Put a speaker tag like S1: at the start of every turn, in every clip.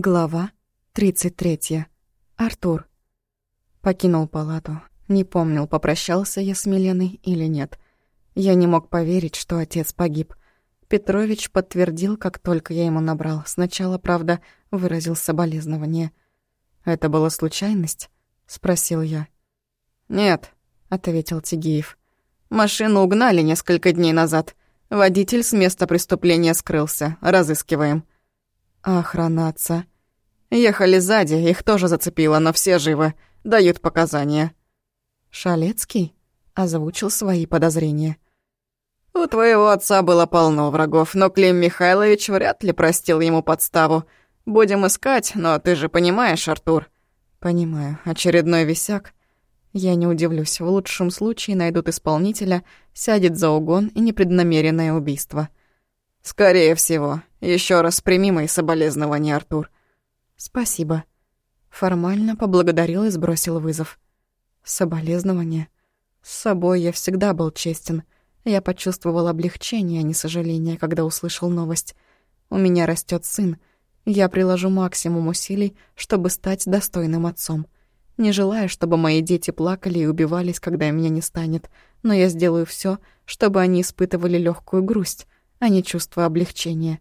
S1: Глава 33. Артур. Покинул палату. Не помнил, попрощался я с Миленой или нет. Я не мог поверить, что отец погиб. Петрович подтвердил, как только я ему набрал. Сначала, правда, выразил соболезнование. «Это была случайность?» — спросил я.
S2: «Нет», — ответил Тигиев. «Машину угнали несколько дней назад. Водитель с места преступления скрылся. Разыскиваем».
S1: А охрана отца?
S2: Ехали сзади, их тоже зацепило, но все живы. Дают показания.
S1: Шалецкий озвучил свои подозрения.
S2: У твоего отца было полно врагов, но Клим Михайлович вряд ли простил ему подставу. Будем искать, но ты же понимаешь, Артур.
S1: Понимаю. Очередной висяк. Я не удивлюсь, в лучшем случае найдут исполнителя, сядет за угон и непреднамеренное убийство.
S2: Скорее всего. Еще раз прими мои соболезнования, Артур.
S1: Спасибо. Формально поблагодарил и сбросил вызов. Соболезнования. С собой я всегда был честен. Я почувствовал облегчение, а не сожаление, когда услышал новость. У меня растет сын. Я приложу максимум усилий, чтобы стать достойным отцом. Не желаю, чтобы мои дети плакали и убивались, когда меня не станет, но я сделаю все, чтобы они испытывали легкую грусть, а не чувство облегчения.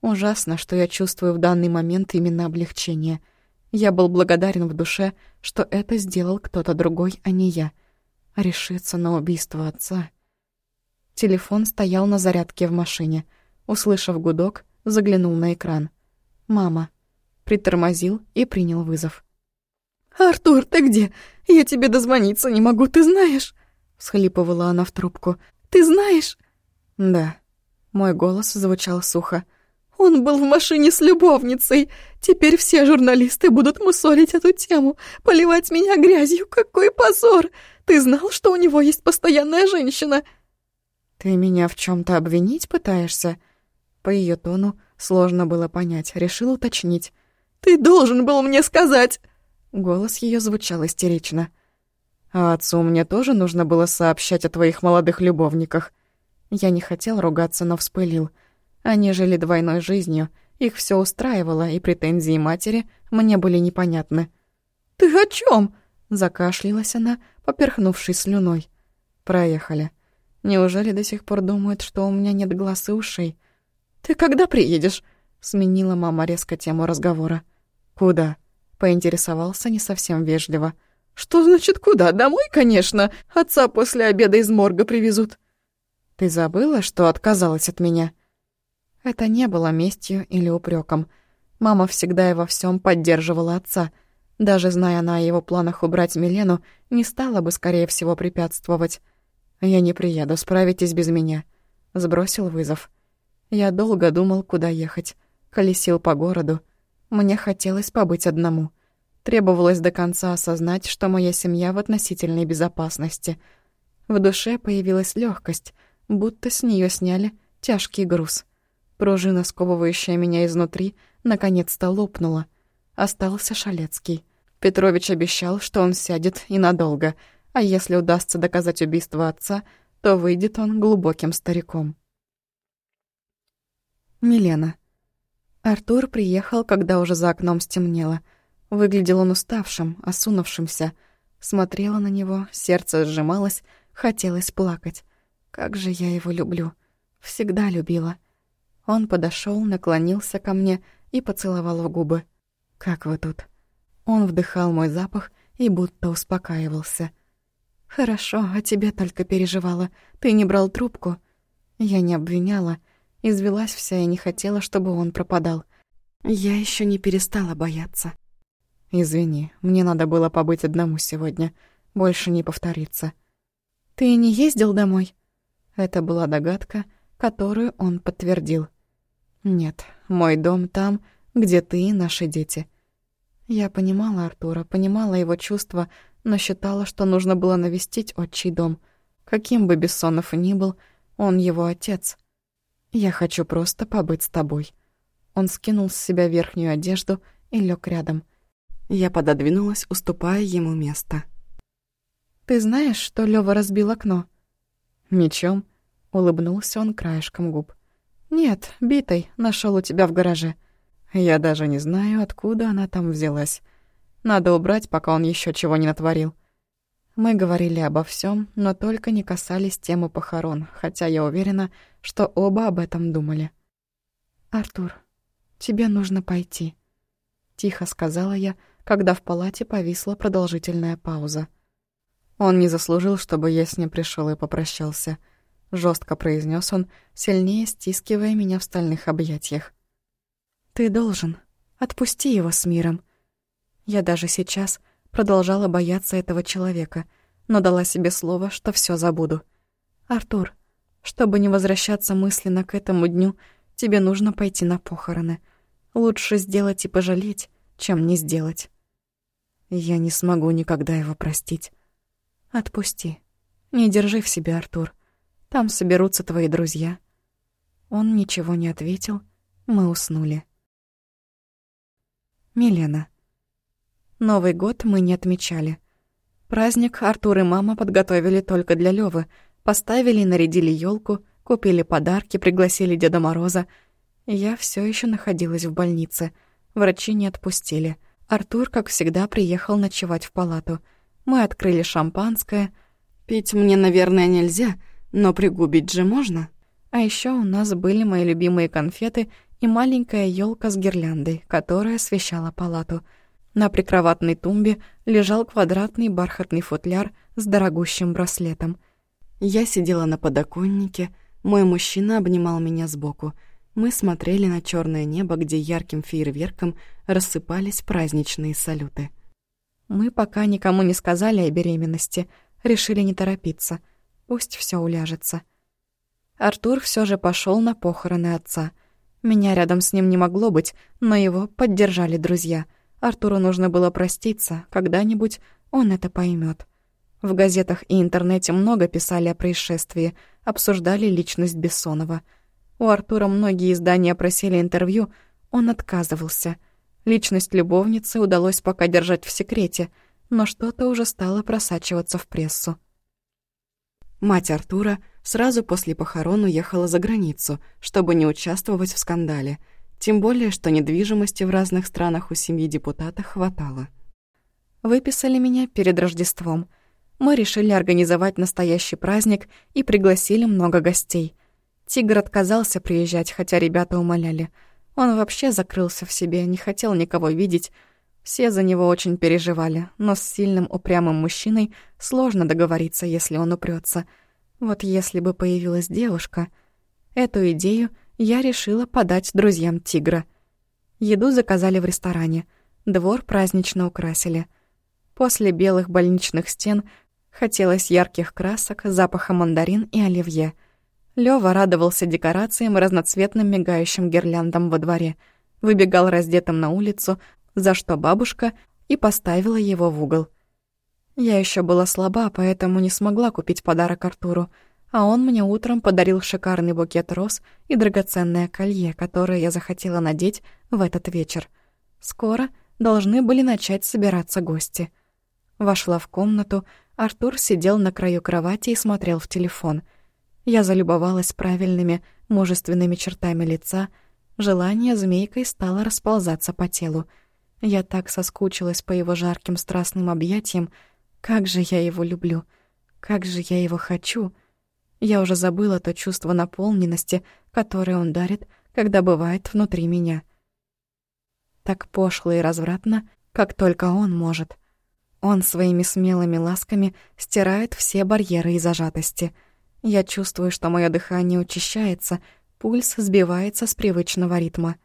S1: Ужасно, что я чувствую в данный момент именно облегчение. Я был благодарен в душе, что это сделал кто-то другой, а не я. Решиться на убийство отца. Телефон стоял на зарядке в машине. Услышав гудок, заглянул на экран. «Мама». Притормозил и принял вызов.
S3: «Артур, ты где? Я тебе дозвониться не могу, ты знаешь?» Всхлипывала она в трубку. «Ты знаешь?»
S1: «Да». Мой голос звучал сухо.
S3: Он был в машине с любовницей. Теперь все журналисты будут мусолить эту тему, поливать меня грязью. Какой позор! Ты знал, что у него есть постоянная женщина?»
S1: «Ты меня в чем то обвинить пытаешься?» По ее тону сложно было понять, решил уточнить.
S3: «Ты должен был мне сказать!»
S1: Голос ее звучал истерично. «А отцу мне тоже нужно было сообщать о твоих молодых любовниках». Я не хотел ругаться, но вспылил — они жили двойной жизнью, их все устраивало, и претензии матери мне были непонятны.
S3: «Ты о чем?
S1: закашлялась она, поперхнувшись слюной. «Проехали. Неужели до сих пор думают, что у меня нет глаз и ушей?»
S3: «Ты когда приедешь?»
S1: — сменила мама резко тему разговора. «Куда?» — поинтересовался не совсем вежливо.
S3: «Что значит куда? Домой, конечно. Отца после обеда из морга привезут».
S1: «Ты забыла, что отказалась от меня?» Это не было местью или упреком. Мама всегда и во всем поддерживала отца. Даже зная она о его планах убрать Милену, не стала бы, скорее всего, препятствовать. «Я не приеду, справитесь без меня», — сбросил вызов. Я долго думал, куда ехать. Колесил по городу. Мне хотелось побыть одному. Требовалось до конца осознать, что моя семья в относительной безопасности. В душе появилась легкость, будто с нее сняли тяжкий груз. Пружина, сковывающая меня изнутри, наконец-то лопнула. Остался Шалецкий. Петрович обещал, что он сядет и надолго, а если удастся доказать убийство отца, то выйдет он глубоким стариком. Милена. Артур приехал, когда уже за окном стемнело. Выглядел он уставшим, осунувшимся. Смотрела на него, сердце сжималось, хотелось плакать. Как же я его люблю. Всегда любила. Он подошел, наклонился ко мне и поцеловал в губы. «Как вы тут?» Он вдыхал мой запах и будто успокаивался. «Хорошо, о тебе только переживала. Ты не брал трубку?» Я не обвиняла. Извелась вся и не хотела, чтобы он пропадал. Я еще не перестала бояться. «Извини, мне надо было побыть одному сегодня. Больше не повторится». «Ты не ездил домой?» Это была догадка, которую он подтвердил. Нет, мой дом там, где ты и наши дети. Я понимала Артура, понимала его чувства, но считала, что нужно было навестить отчий дом. Каким бы Бессонов ни был, он его отец. Я хочу просто побыть с тобой. Он скинул с себя верхнюю одежду и лег рядом. Я пододвинулась, уступая ему место. «Ты знаешь, что Лёва разбил окно?» «Мечом?» — улыбнулся он краешком губ. «Нет, битой, нашел у тебя в гараже». Я даже не знаю, откуда она там взялась. Надо убрать, пока он еще чего не натворил. Мы говорили обо всем, но только не касались темы похорон, хотя я уверена, что оба об этом думали. «Артур, тебе нужно пойти», — тихо сказала я, когда в палате повисла продолжительная пауза. Он не заслужил, чтобы я с ним пришел и попрощался. Жестко произнес он, сильнее стискивая меня в стальных объятиях. «Ты должен. Отпусти его с миром». Я даже сейчас продолжала бояться этого человека, но дала себе слово, что все забуду. «Артур, чтобы не возвращаться мысленно к этому дню, тебе нужно пойти на похороны. Лучше сделать и пожалеть, чем не сделать». Я не смогу никогда его простить. Отпусти. Не держи в себе, Артур. Там соберутся твои друзья. Он ничего не ответил. Мы уснули. Милена. Новый год мы не отмечали. Праздник Артур и мама подготовили только для Лёвы. Поставили и нарядили елку, купили подарки, пригласили Деда Мороза. Я все еще находилась в больнице. Врачи не отпустили. Артур, как всегда, приехал ночевать в палату — мы открыли шампанское. Пить мне, наверное, нельзя, но пригубить же можно. А еще у нас были мои любимые конфеты и маленькая елка с гирляндой, которая освещала палату. На прикроватной тумбе лежал квадратный бархатный футляр с дорогущим браслетом. Я сидела на подоконнике, мой мужчина обнимал меня сбоку. Мы смотрели на черное небо, где ярким фейерверком рассыпались праздничные салюты. Мы пока никому не сказали о беременности, решили не торопиться. Пусть все уляжется. Артур все же пошел на похороны отца. Меня рядом с ним не могло быть, но его поддержали друзья. Артуру нужно было проститься, когда-нибудь он это поймет. В газетах и интернете много писали о происшествии, обсуждали личность Бессонова. У Артура многие издания просили интервью, он отказывался — Личность любовницы удалось пока держать в секрете, но что-то уже стало просачиваться в прессу. Мать Артура сразу после похорон уехала за границу, чтобы не участвовать в скандале, тем более, что недвижимости в разных странах у семьи депутата хватало. Выписали меня перед Рождеством. Мы решили организовать настоящий праздник и пригласили много гостей. Тигр отказался приезжать, хотя ребята умоляли — он вообще закрылся в себе, не хотел никого видеть. Все за него очень переживали, но с сильным упрямым мужчиной сложно договориться, если он упрется. Вот если бы появилась девушка... Эту идею я решила подать друзьям тигра. Еду заказали в ресторане. Двор празднично украсили. После белых больничных стен хотелось ярких красок, запаха мандарин и оливье — Лёва радовался декорациям и разноцветным мигающим гирляндам во дворе. Выбегал раздетым на улицу, за что бабушка и поставила его в угол. Я еще была слаба, поэтому не смогла купить подарок Артуру, а он мне утром подарил шикарный букет роз и драгоценное колье, которое я захотела надеть в этот вечер. Скоро должны были начать собираться гости. Вошла в комнату, Артур сидел на краю кровати и смотрел в телефон — я залюбовалась правильными, мужественными чертами лица, желание змейкой стало расползаться по телу. Я так соскучилась по его жарким страстным объятиям. Как же я его люблю! Как же я его хочу! Я уже забыла то чувство наполненности, которое он дарит, когда бывает внутри меня. Так пошло и развратно, как только он может. Он своими смелыми ласками стирает все барьеры и зажатости — я чувствую, что мое дыхание учащается, пульс сбивается с привычного ритма.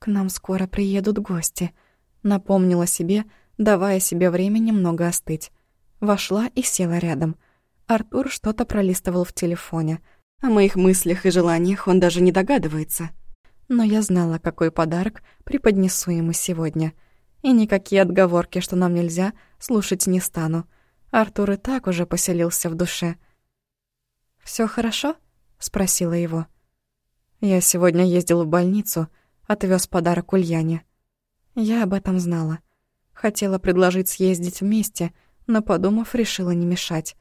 S1: «К нам скоро приедут гости», — напомнила себе, давая себе время немного остыть. Вошла и села рядом. Артур что-то пролистывал в телефоне. О моих мыслях и желаниях он даже не догадывается. Но я знала, какой подарок преподнесу ему сегодня. И никакие отговорки, что нам нельзя, слушать не стану. Артур и так уже поселился в душе — Все хорошо?» — спросила его. «Я сегодня ездил в больницу, отвез подарок Ульяне. Я об этом знала. Хотела предложить съездить вместе, но, подумав, решила не мешать.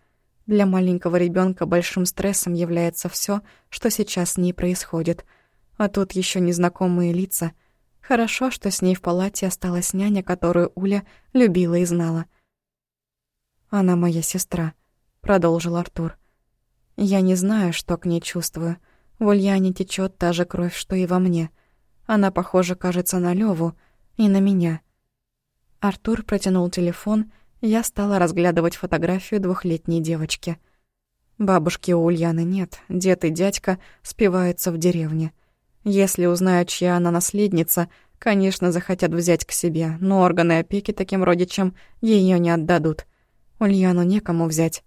S1: Для маленького ребенка большим стрессом является все, что сейчас с ней происходит. А тут еще незнакомые лица. Хорошо, что с ней в палате осталась няня, которую Уля любила и знала. «Она моя сестра», — продолжил Артур. «Я не знаю, что к ней чувствую. В Ульяне течет та же кровь, что и во мне. Она, похоже, кажется на Леву и на меня». Артур протянул телефон, я стала разглядывать фотографию двухлетней девочки. Бабушки у Ульяны нет, дед и дядька спиваются в деревне. Если узнают, чья она наследница, конечно, захотят взять к себе, но органы опеки таким родичам ее не отдадут. Ульяну некому взять.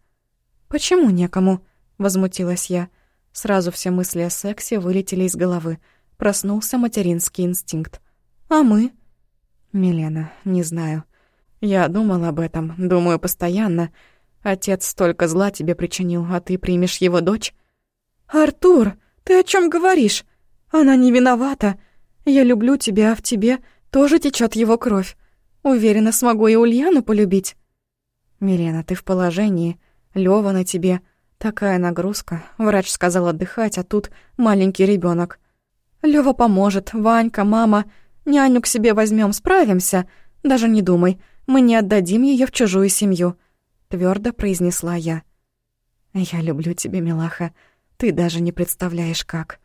S1: «Почему некому?» — возмутилась я. Сразу все мысли о сексе вылетели из головы. Проснулся материнский инстинкт. «А мы?» «Милена, не знаю. Я думал об этом, думаю постоянно. Отец столько зла тебе причинил, а ты примешь его дочь?»
S3: «Артур, ты о чем говоришь? Она не виновата. Я люблю тебя, а в тебе тоже течет его кровь. Уверена, смогу и Ульяну полюбить».
S1: «Милена, ты в положении. Лёва на тебе. Такая нагрузка. Врач сказал отдыхать, а тут маленький ребенок.
S3: Лёва поможет, Ванька, мама. Няню к себе возьмем, справимся. Даже не думай, мы не отдадим ее в чужую семью», — твердо произнесла я.
S1: «Я люблю тебя, милаха. Ты даже не представляешь, как».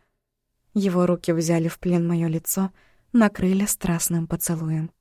S1: Его руки взяли в плен моё лицо, накрыли страстным поцелуем.